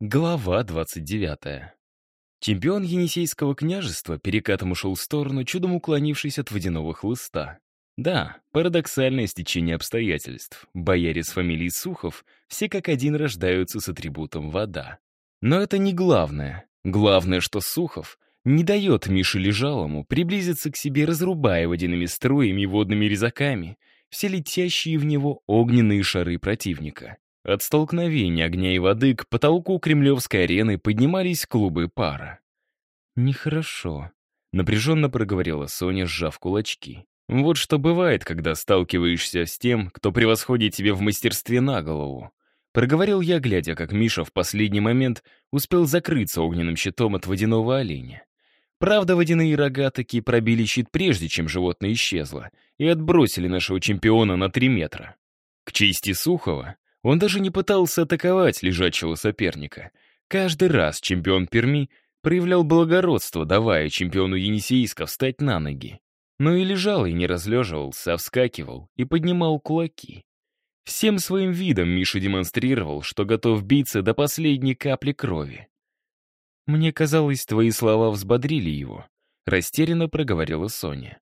Глава 29. Чемпион Енисейского княжества перекатом ушел в сторону, чудом уклонившись от водяного хлыста. Да, парадоксальное стечение обстоятельств. Бояре с фамилией Сухов все как один рождаются с атрибутом вода. Но это не главное. Главное, что Сухов не дает Мише Лежалому приблизиться к себе, разрубая водяными струями и водными резаками все летящие в него огненные шары противника. От столкновения огня и воды к потолку Кремлевской арены поднимались клубы пара. «Нехорошо», — напряженно проговорила Соня, сжав кулачки. «Вот что бывает, когда сталкиваешься с тем, кто превосходит тебя в мастерстве на голову». Проговорил я, глядя, как Миша в последний момент успел закрыться огненным щитом от водяного оленя. Правда, водяные рога таки пробили щит прежде, чем животное исчезло, и отбросили нашего чемпиона на три метра. К чести Сухова, он даже не пытался атаковать лежачего соперника. Каждый раз чемпион Перми проявлял благородство, давая чемпиону Енисейска встать на ноги. Но и лежал, и не разлеживался, а вскакивал и поднимал кулаки. Всем своим видом Миша демонстрировал, что готов биться до последней капли крови. «Мне казалось, твои слова взбодрили его», — растерянно проговорила Соня.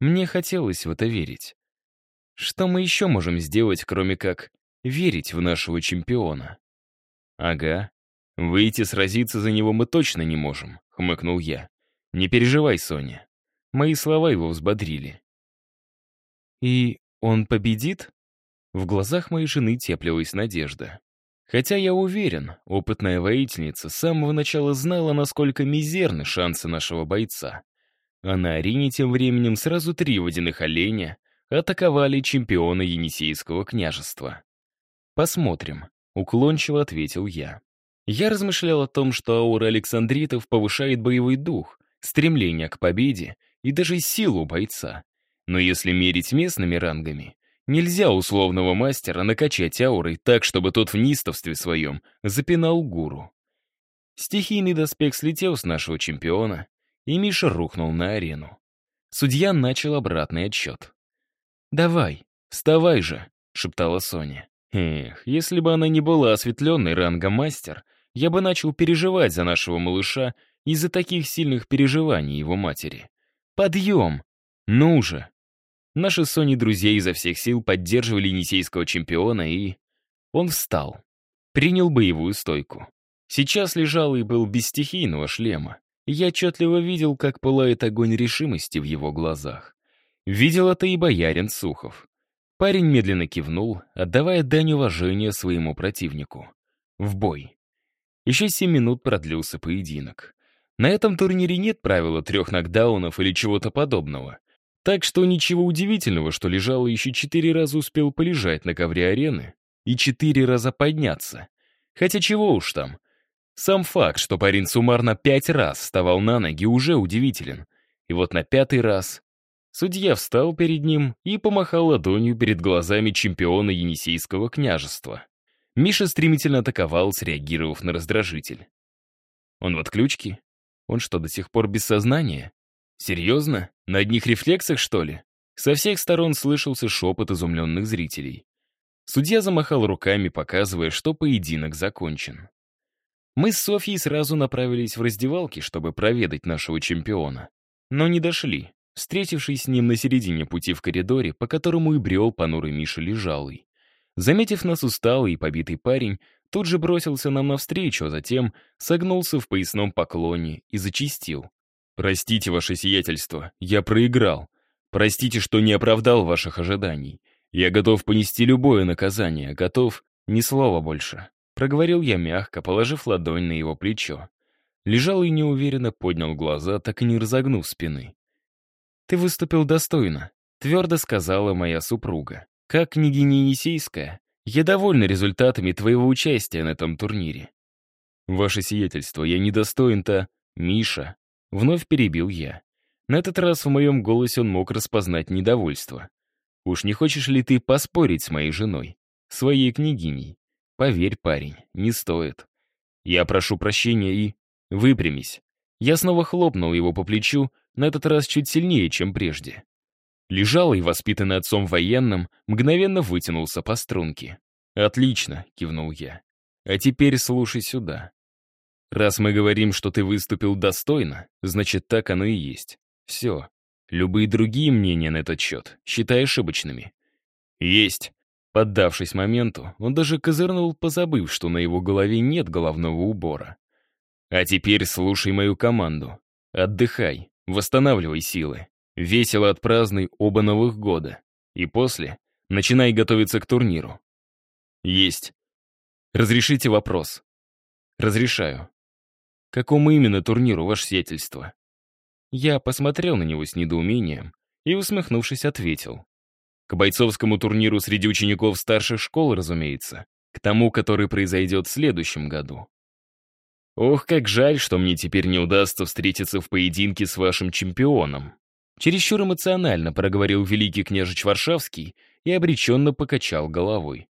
«Мне хотелось в это верить. Что мы еще можем сделать, кроме как верить в нашего чемпиона. «Ага. Выйти сразиться за него мы точно не можем», — хмыкнул я. «Не переживай, Соня». Мои слова его взбодрили. «И он победит?» В глазах моей жены теплилась надежда. Хотя я уверен, опытная воительница с самого начала знала, насколько мизерны шансы нашего бойца. А на арене тем временем сразу три водяных оленя атаковали чемпиона Енисейского княжества. «Посмотрим», — уклончиво ответил я. Я размышлял о том, что аура Александритов повышает боевой дух, стремление к победе и даже силу бойца. Но если мерить местными рангами, нельзя условного мастера накачать аурой так, чтобы тот в нистовстве своем запинал гуру. Стихийный доспех слетел с нашего чемпиона, и Миша рухнул на арену. Судья начал обратный отсчет. «Давай, вставай же», — шептала Соня. Эх, если бы она не была осветленной рангом мастер, я бы начал переживать за нашего малыша из-за таких сильных переживаний его матери. Подъем! Ну же! Наши Сони друзья изо всех сил поддерживали енисейского чемпиона, и... Он встал. Принял боевую стойку. Сейчас лежал и был без стихийного шлема. Я отчетливо видел, как пылает огонь решимости в его глазах. Видел это и боярин Сухов. Парень медленно кивнул, отдавая дань уважения своему противнику. В бой. Еще семь минут продлился поединок. На этом турнире нет правила трех нокдаунов или чего-то подобного. Так что ничего удивительного, что Лежало еще четыре раза успел полежать на ковре арены и четыре раза подняться. Хотя чего уж там. Сам факт, что парень суммарно пять раз вставал на ноги, уже удивителен. И вот на пятый раз Судья встал перед ним и помахал ладонью перед глазами чемпиона Енисейского княжества. Миша стремительно атаковал, среагировав на раздражитель. Он в отключке? Он что, до сих пор без сознания? Серьезно? На одних рефлексах, что ли? Со всех сторон слышался шепот изумленных зрителей. Судья замахал руками, показывая, что поединок закончен. Мы с Софьей сразу направились в раздевалки, чтобы проведать нашего чемпиона. Но не дошли встретившись с ним на середине пути в коридоре, по которому и брел понурый Миша Лежалый. Заметив нас усталый и побитый парень, тут же бросился нам навстречу, а затем согнулся в поясном поклоне и зачистил. «Простите, ваше сиятельство, я проиграл. Простите, что не оправдал ваших ожиданий. Я готов понести любое наказание, готов... Ни слова больше». Проговорил я мягко, положив ладонь на его плечо. Лежал и неуверенно поднял глаза, так и не разогнув спины. «Ты выступил достойно», — твердо сказала моя супруга. «Как княгиня Енисейская, я довольна результатами твоего участия на этом турнире». «Ваше сиятельство, я недостоин-то...» «Миша», — вновь перебил я. На этот раз в моем голосе он мог распознать недовольство. «Уж не хочешь ли ты поспорить с моей женой, своей княгиней? Поверь, парень, не стоит. Я прошу прощения и... Выпрямись». Я снова хлопнул его по плечу, на этот раз чуть сильнее, чем прежде. Лежал и, воспитанный отцом военным, мгновенно вытянулся по струнке. «Отлично», — кивнул я. «А теперь слушай сюда. Раз мы говорим, что ты выступил достойно, значит, так оно и есть. Все. Любые другие мнения на этот счет считай ошибочными. Есть. Поддавшись моменту, он даже козырнул, позабыв, что на его голове нет головного убора. А теперь слушай мою команду. Отдыхай, восстанавливай силы. Весело отпразднуй оба Новых года. И после начинай готовиться к турниру. Есть. Разрешите вопрос. Разрешаю. Какому именно турниру, ваше сиятельство? Я посмотрел на него с недоумением и, усмехнувшись, ответил. К бойцовскому турниру среди учеников старших школ, разумеется. К тому, который произойдет в следующем году. Ох, как жаль, что мне теперь не удастся встретиться в поединке с вашим чемпионом. Чересчур эмоционально проговорил великий княжич Варшавский и обреченно покачал головой.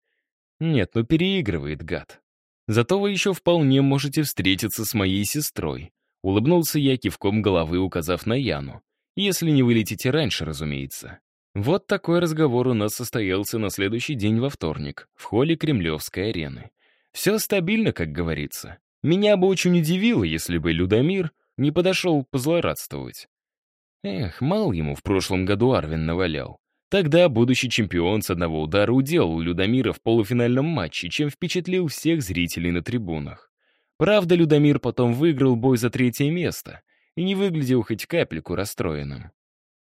Нет, ну переигрывает гад. Зато вы еще вполне можете встретиться с моей сестрой. Улыбнулся я кивком головы, указав на Яну. Если не вылетите раньше, разумеется. Вот такой разговор у нас состоялся на следующий день во вторник, в холле Кремлевской арены. Все стабильно, как говорится. Меня бы очень удивило, если бы Людомир не подошел позлорадствовать. Эх, мало ему в прошлом году Арвин навалял. Тогда будущий чемпион с одного удара уделал Людомира в полуфинальном матче, чем впечатлил всех зрителей на трибунах. Правда, Людомир потом выиграл бой за третье место и не выглядел хоть капельку расстроенным.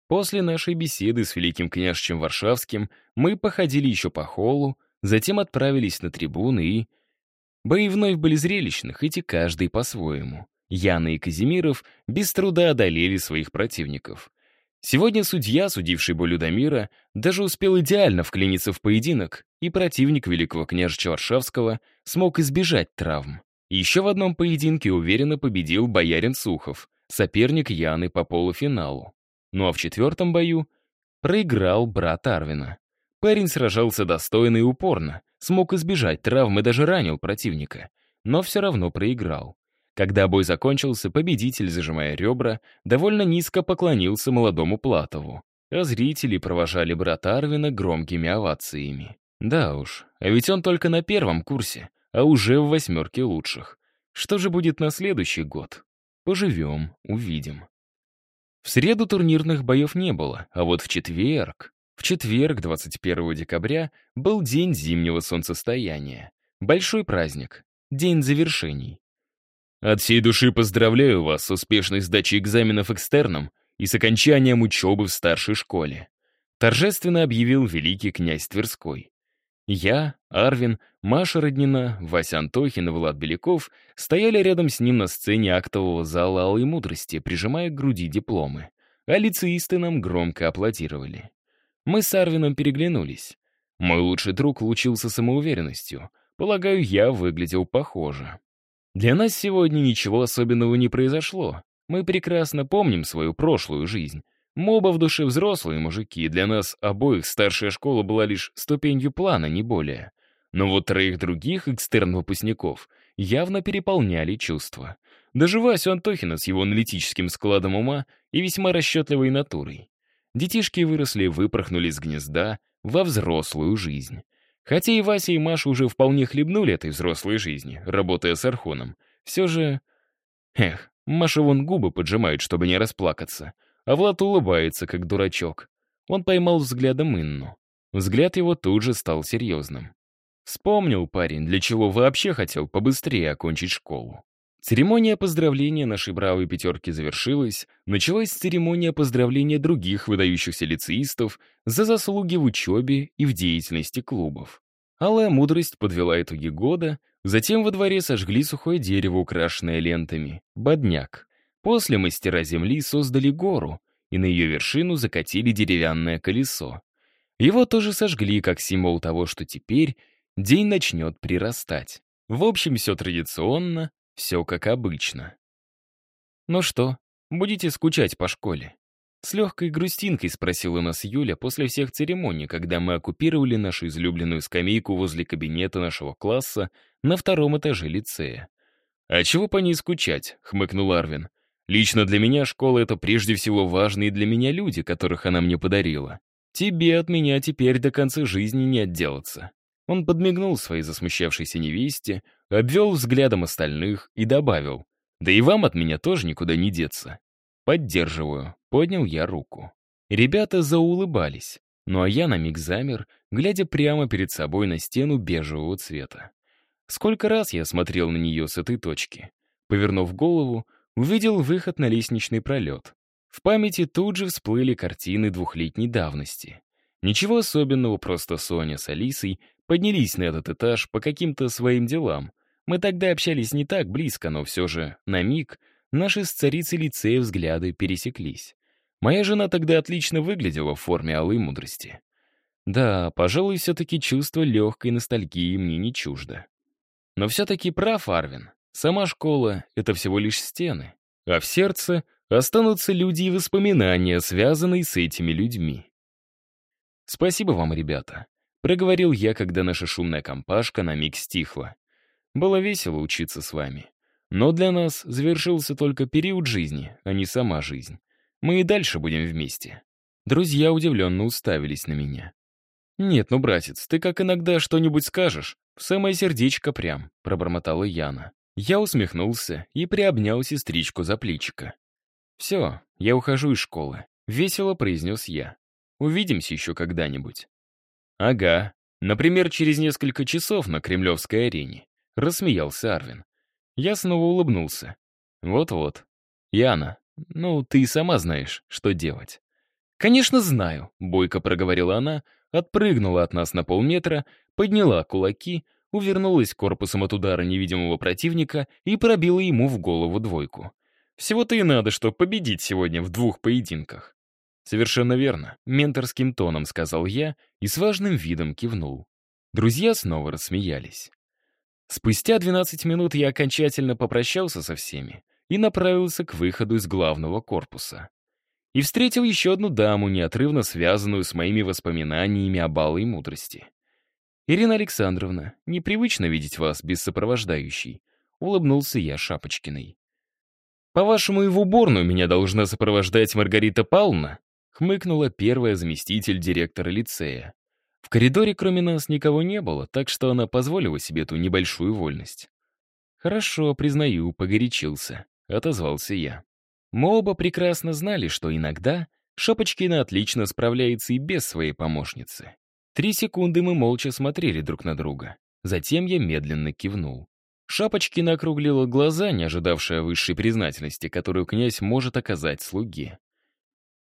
После нашей беседы с великим княжичем Варшавским мы походили еще по холлу, затем отправились на трибуны и... Бои вновь были зрелищны, хоть и каждый по-своему. Яна и Казимиров без труда одолели своих противников. Сегодня судья, судивший бой Людомира, даже успел идеально вклиниться в поединок, и противник великого княжича Варшавского смог избежать травм. Еще в одном поединке уверенно победил боярин Сухов, соперник Яны по полуфиналу. Ну а в четвертом бою проиграл брат Арвина. Парень сражался достойно и упорно, смог избежать травмы, даже ранил противника, но все равно проиграл. Когда бой закончился, победитель, зажимая ребра, довольно низко поклонился молодому Платову, а зрители провожали брата Арвина громкими овациями. Да уж, а ведь он только на первом курсе, а уже в восьмерке лучших. Что же будет на следующий год? Поживем, увидим. В среду турнирных боев не было, а вот в четверг... В четверг, 21 декабря, был день зимнего солнцестояния. Большой праздник, день завершений. От всей души поздравляю вас с успешной сдачей экзаменов экстерном и с окончанием учебы в старшей школе. Торжественно объявил великий князь Тверской. Я, Арвин, Маша Роднина, Вася Антохин и Влад Беляков стояли рядом с ним на сцене актового зала Алой Мудрости, прижимая к груди дипломы. А лицеисты нам громко аплодировали. Мы с Арвином переглянулись. Мой лучший друг лучился самоуверенностью. Полагаю, я выглядел похоже. Для нас сегодня ничего особенного не произошло. Мы прекрасно помним свою прошлую жизнь. Моба в душе взрослые мужики, для нас обоих старшая школа была лишь ступенью плана, не более. Но вот троих других экстерн-выпускников явно переполняли чувства. Даже Васю Антохина с его аналитическим складом ума и весьма расчетливой натурой. Детишки выросли выпорхнули из гнезда во взрослую жизнь. Хотя и Вася, и Маша уже вполне хлебнули этой взрослой жизни, работая с Архоном, все же... Эх, Маша вон губы поджимает, чтобы не расплакаться а Влад улыбается, как дурачок. Он поймал взглядом Инну. Взгляд его тут же стал серьезным. Вспомнил парень, для чего вообще хотел побыстрее окончить школу. Церемония поздравления нашей бравой пятерки завершилась, началась церемония поздравления других выдающихся лицеистов за заслуги в учебе и в деятельности клубов. Алая мудрость подвела итоги года, затем во дворе сожгли сухое дерево, украшенное лентами, бодняк. После мастера земли создали гору, и на ее вершину закатили деревянное колесо. Его тоже сожгли как символ того, что теперь день начнет прирастать. В общем, все традиционно, все как обычно. «Ну что, будете скучать по школе?» С легкой грустинкой спросила нас Юля после всех церемоний, когда мы оккупировали нашу излюбленную скамейку возле кабинета нашего класса на втором этаже лицея. «А чего по ней скучать?» — хмыкнул Арвин. Лично для меня школа — это прежде всего важные для меня люди, которых она мне подарила. Тебе от меня теперь до конца жизни не отделаться». Он подмигнул своей засмущавшейся невесте, обвел взглядом остальных и добавил, «Да и вам от меня тоже никуда не деться». «Поддерживаю», — поднял я руку. Ребята заулыбались, ну а я на миг замер, глядя прямо перед собой на стену бежевого цвета. Сколько раз я смотрел на нее с этой точки. Повернув голову, увидел выход на лестничный пролет. В памяти тут же всплыли картины двухлетней давности. Ничего особенного, просто Соня с Алисой поднялись на этот этаж по каким-то своим делам. Мы тогда общались не так близко, но все же, на миг, наши с царицей лицея взгляды пересеклись. Моя жена тогда отлично выглядела в форме алой мудрости. Да, пожалуй, все-таки чувство легкой ностальгии мне не чуждо. Но все-таки прав Арвин. Сама школа — это всего лишь стены, а в сердце останутся люди и воспоминания, связанные с этими людьми. «Спасибо вам, ребята», — проговорил я, когда наша шумная компашка на миг стихла. «Было весело учиться с вами. Но для нас завершился только период жизни, а не сама жизнь. Мы и дальше будем вместе». Друзья удивленно уставились на меня. «Нет, ну, братец, ты как иногда что-нибудь скажешь, в самое сердечко прям», — пробормотала Яна. Я усмехнулся и приобнял сестричку за плечико. «Все, я ухожу из школы», — весело произнес я. «Увидимся еще когда-нибудь». «Ага, например, через несколько часов на Кремлевской арене», — рассмеялся Арвин. Я снова улыбнулся. «Вот-вот. Яна, ну, ты сама знаешь, что делать». «Конечно, знаю», — бойко проговорила она, отпрыгнула от нас на полметра, подняла кулаки, увернулась корпусом от удара невидимого противника и пробила ему в голову двойку. Всего-то и надо, чтобы победить сегодня в двух поединках. «Совершенно верно», — менторским тоном сказал я и с важным видом кивнул. Друзья снова рассмеялись. Спустя 12 минут я окончательно попрощался со всеми и направился к выходу из главного корпуса. И встретил еще одну даму, неотрывно связанную с моими воспоминаниями о балой мудрости. «Ирина Александровна, непривычно видеть вас без сопровождающей», — улыбнулся я Шапочкиной. «По-вашему, и в уборную меня должна сопровождать Маргарита Павловна?» — хмыкнула первая заместитель директора лицея. В коридоре кроме нас никого не было, так что она позволила себе ту небольшую вольность. «Хорошо, признаю, погорячился», — отозвался я. Мы оба прекрасно знали, что иногда Шапочкина отлично справляется и без своей помощницы. Три секунды мы молча смотрели друг на друга. Затем я медленно кивнул. Шапочкина округлила глаза, не ожидавшая высшей признательности, которую князь может оказать слуге.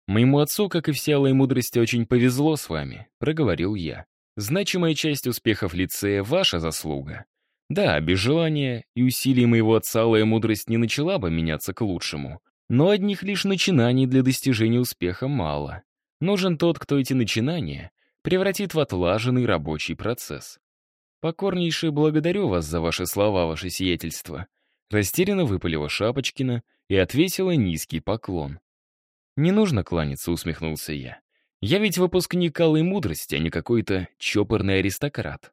«Моему отцу, как и всей алой мудрости, очень повезло с вами», — проговорил я. «Значимая часть успехов лицея — ваша заслуга. Да, без желания и усилий моего отца алая мудрость не начала бы меняться к лучшему. Но одних лишь начинаний для достижения успеха мало. Нужен тот, кто эти начинания превратит в отлаженный рабочий процесс. Покорнейше благодарю вас за ваши слова, ваше сиятельство. Растерянно выпалила Шапочкина и отвесила низкий поклон. «Не нужно кланяться», — усмехнулся я. «Я ведь выпускник Алой Мудрости, а не какой-то чопорный аристократ».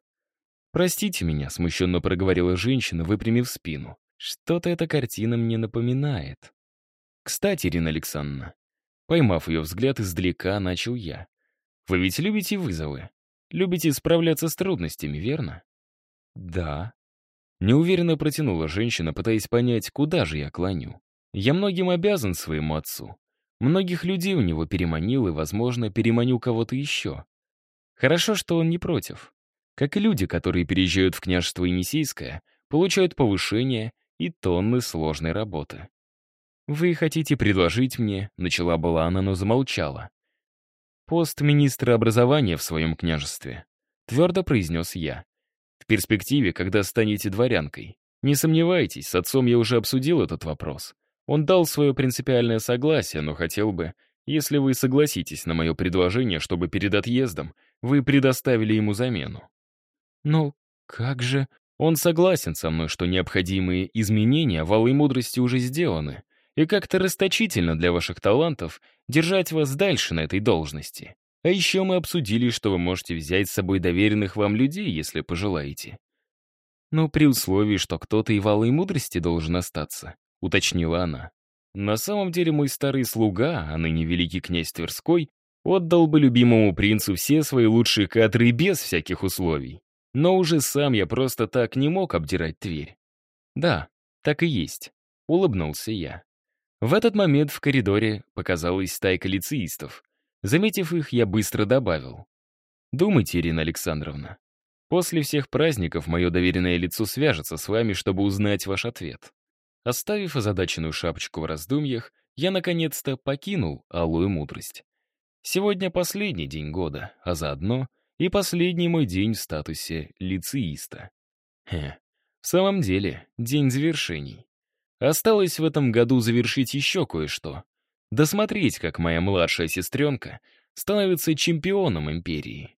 «Простите меня», — смущенно проговорила женщина, выпрямив спину. «Что-то эта картина мне напоминает». «Кстати, Ирина Александровна». Поймав ее взгляд издалека, начал я. Вы ведь любите вызовы? Любите справляться с трудностями, верно? Да. Неуверенно протянула женщина, пытаясь понять, куда же я клоню. Я многим обязан своему отцу. Многих людей у него переманил и, возможно, переманю кого-то еще. Хорошо, что он не против. Как и люди, которые переезжают в княжество Енисейское, получают повышение и тонны сложной работы. «Вы хотите предложить мне...» — начала была она, но замолчала пост министра образования в своем княжестве», — твердо произнес я. «В перспективе, когда станете дворянкой. Не сомневайтесь, с отцом я уже обсудил этот вопрос. Он дал свое принципиальное согласие, но хотел бы, если вы согласитесь на мое предложение, чтобы перед отъездом вы предоставили ему замену». «Ну, как же...» Он согласен со мной, что необходимые изменения валы мудрости уже сделаны, и как-то расточительно для ваших талантов держать вас дальше на этой должности. А еще мы обсудили, что вы можете взять с собой доверенных вам людей, если пожелаете. Но при условии, что кто-то и валой мудрости должен остаться, уточнила она. На самом деле мой старый слуга, а ныне великий князь Тверской, отдал бы любимому принцу все свои лучшие кадры без всяких условий. Но уже сам я просто так не мог обдирать Тверь. Да, так и есть. Улыбнулся я. В этот момент в коридоре показалась стайка лицеистов. Заметив их, я быстро добавил. «Думайте, Ирина Александровна, после всех праздников мое доверенное лицо свяжется с вами, чтобы узнать ваш ответ». Оставив озадаченную шапочку в раздумьях, я наконец-то покинул алую мудрость. Сегодня последний день года, а заодно и последний мой день в статусе лицеиста. Хе, в самом деле, день завершений. Осталось в этом году завершить еще кое-что. Досмотреть, как моя младшая сестренка становится чемпионом империи.